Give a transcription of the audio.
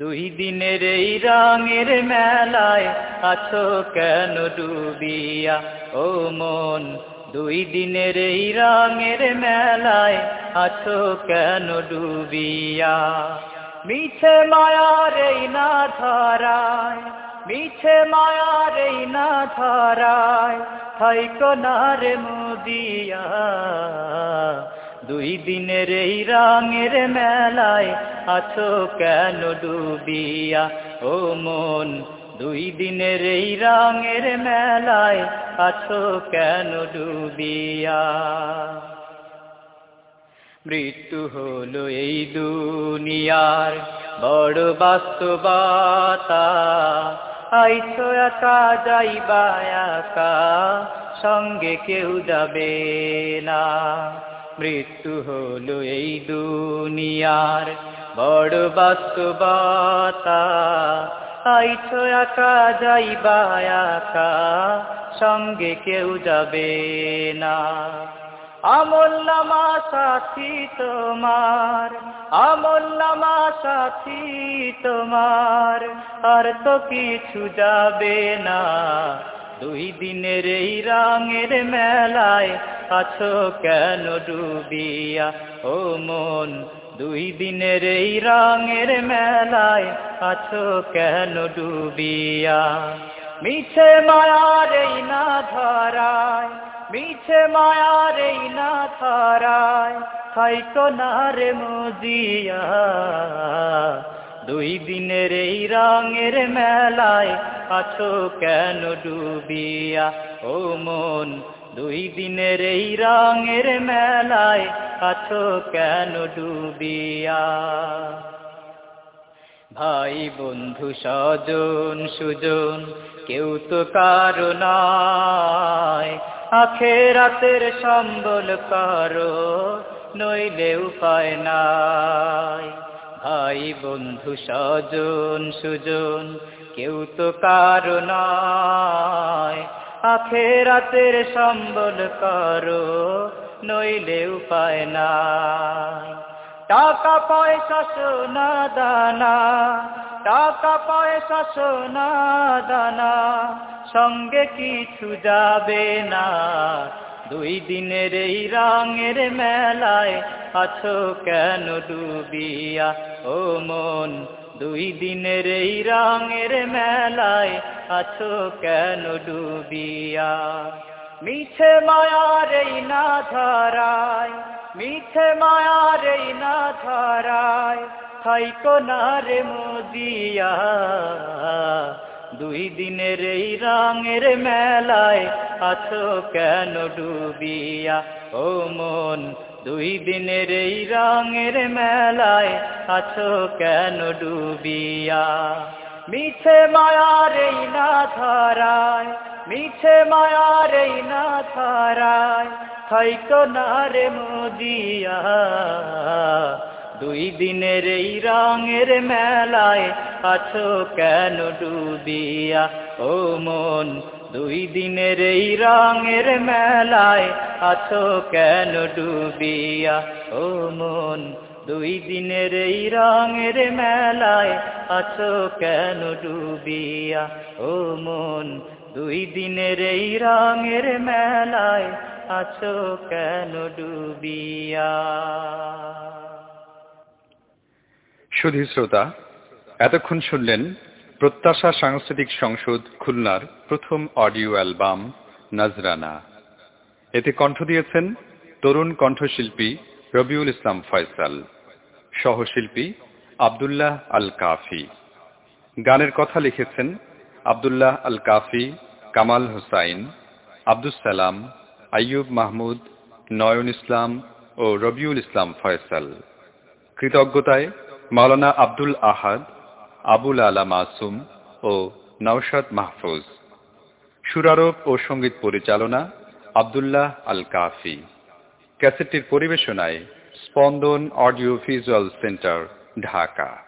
দুই দিনের এই রঙের মেলায় আছো কেন ডুবিয়া? ও মন, দুই দিনের এই রঙের মেলায় আছো কেন ডুবিয়া? মিছে মায়ার এই না ধরায় মিছে মায়ার এই না ধরায় থাইকো না রে মুদিয়া। দুই দিনের এই রঙের মেলায় আছো কেন ডুবিয়া? ও মন, দুই দিনের এই রঙের মেলায় আছো কেন ডুবিয়া? মৃত্যু হলো এই দুনিয়ার বড় বাস্তবতা। আইছো একা যাইবা একা, সঙ্গে কেউ যাবে না। মৃত্যু হলো এই দুনিয়ার বড় বাস্তবতা। আইছো একা, যাইবা একা, সঙ্গে কেউ যাবে না। আমল্লামা সাথী তোমার আমল্লামা সাথী তোমার, আর তো কিছু যাবে না। দুই দিনের এই রঙের মেলায় আছো কেন ডুবিয়া? ও মন, দুই দিনের এই রঙের মেলায় আছো কেন ডুবিয়া? মিছে মায়ার এই না ধরায়, মিছে মায়ার এই না ধরায়, থাইকো না রে মজিয়া। দুই দিনের এই রঙের মেলায় আছো কেন ডুবিয়া? ও মন দুই দিনের এই রঙের মেলায় আছো কেন ডুবিয়া? ভাই বন্ধু, স্বজন, সুজন, কেউ তো কারও নয় আখেরাতের সম্বল করো, নইলে উপায় নাই। ভাই বন্ধু, স্বজন, সুজন, কেউ তো কারও নয় আখেরাতের সম্বল করো, নইলে উপায় নাই। টাকা পয়সা সোনা দানা, টাকা পয়সা সোনা দানা, সঙ্গে কিছু যাবে না। দুই দিনের এই রঙের মেলায় আছো কেন ডুবিয়া? ও মন, দুই দিনের এই রঙের মেলায় আছো কেন ডুবিয়া? মিছে মায়ার এই না ধরায় মিছে মায়ার এই না ধরায়, থাইকো না রে মোদিয়া দুই দিনের এই রঙের মেলায় আছো কেন ডুবিয়া? ও মন, দুই দিনের এই রঙের মেলায় আছো কেন ডুবিয়া? মিছে মায়ার এই না ধরায় মিছে মায়ার এই না ধরায় থাইকো না রে মোদিয়া দুই দিনের এই রঙের মেলায় আছো কেন ডুবিয়া? ও মন, দুই দিনের এই রঙের মেলায় আছো কেন ডুবিয়া? ও মন দুই দিনের এই রঙের মেলায় আছো কেন ডুবিয়া? ও মন, দুই দিনের এই রঙের মেলায় আছো কেন ডুবিয়া? সুধী শ্রোতা, এতক্ষণ শুনলেন প্রত্যাশা সাংস্কৃতিক সংসদ খুলনার প্রথম অডিও অ্যালবাম নজরানা। এতে কণ্ঠ দিয়েছেন তরুণ কণ্ঠশিল্পী রবিউল ইসলাম ফয়সাল, সহশিল্পী আবদুল্লাহ আল কাফি গানের কথা লিখেছেন আবদুল্লাহ আল কাফি কামাল হোসাইন, আব্দুস সালাম, আইয়ুব মাহমুদ, নয়ন ইসলাম ও রবিউল ইসলাম ফয়সাল। কৃতজ্ঞতায় মাওলানা আব্দুল আহাদ, আবুল আলা মাসুম ও নওশাদ মাহফুজ। সুরারোপ ও সংগীত পরিচালনা আবদুল্লাহ আল কাফি ক্যাসেটটির পরিবেশনায় স্পন্দন অডিও ভিজুয়াল সেন্টার ঢাকা।